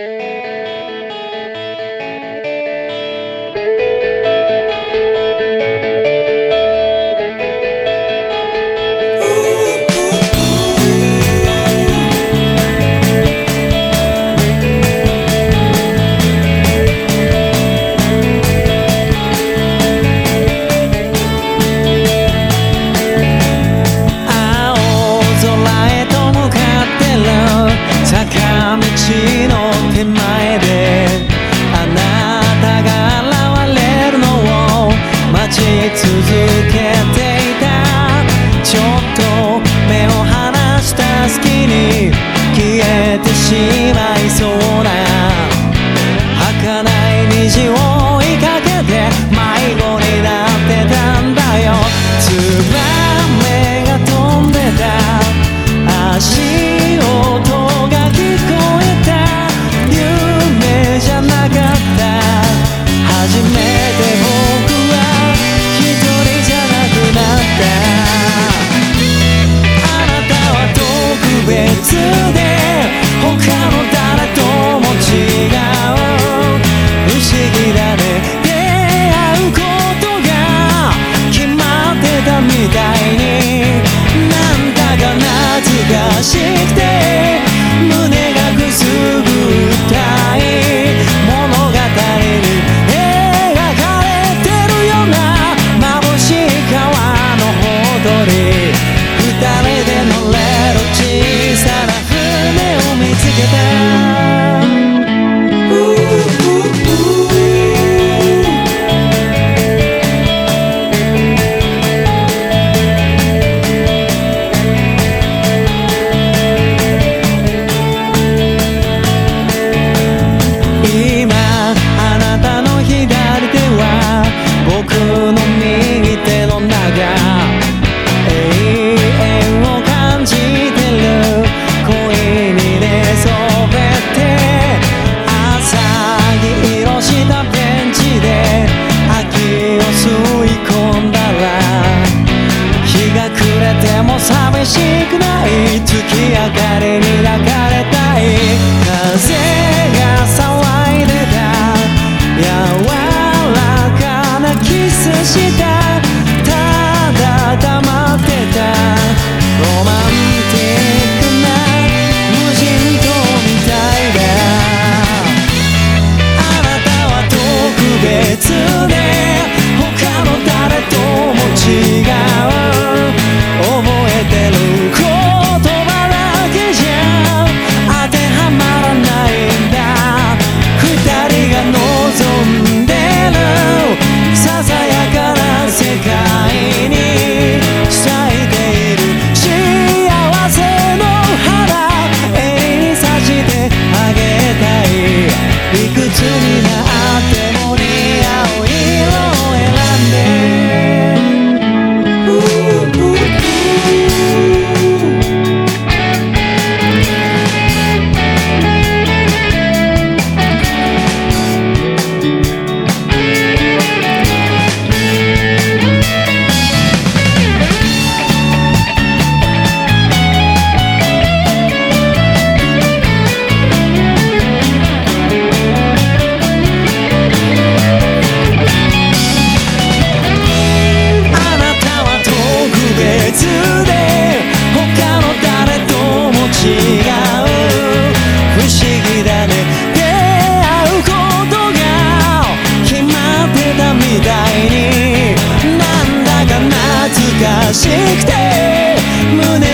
Música 自己。しくない月明かりに抱かれたい風が騒いでた柔らかなキスした out there 胸